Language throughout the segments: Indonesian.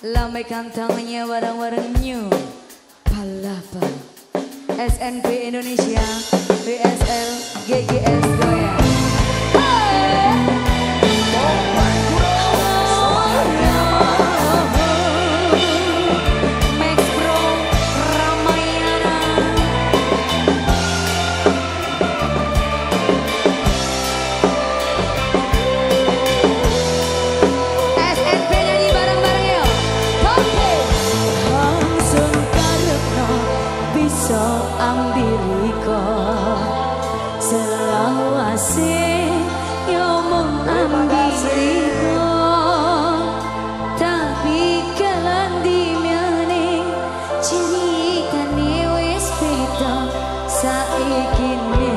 Lambaikan tangannya bareng-bareng new. Palapa. SNP Indonesia BSL GGS Goya saiki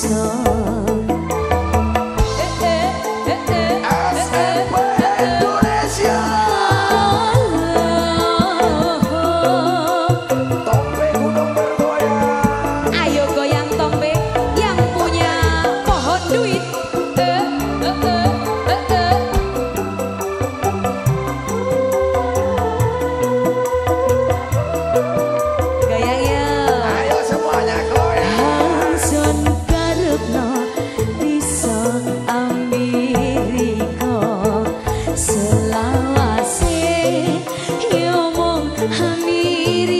so diri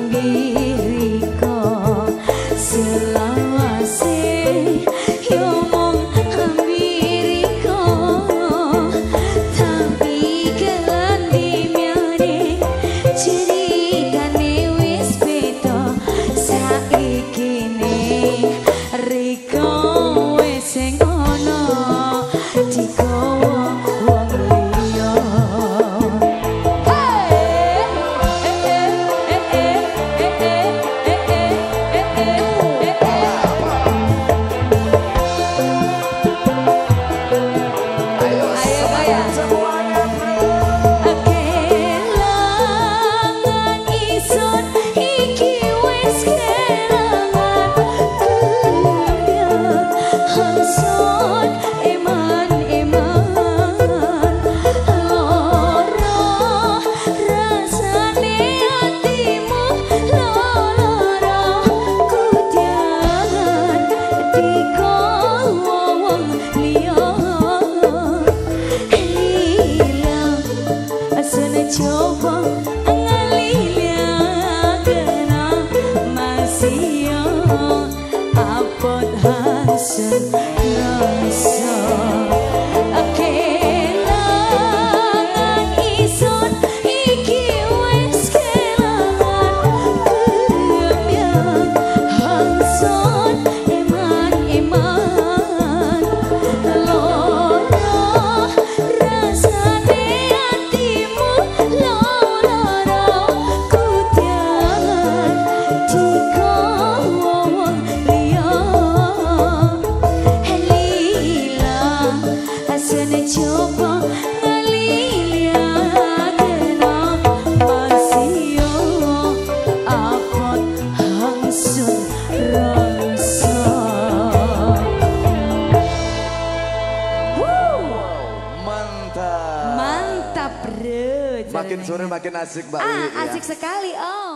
canción sore makin asik Mbak ah, Wiwi ya. Asik sekali oh.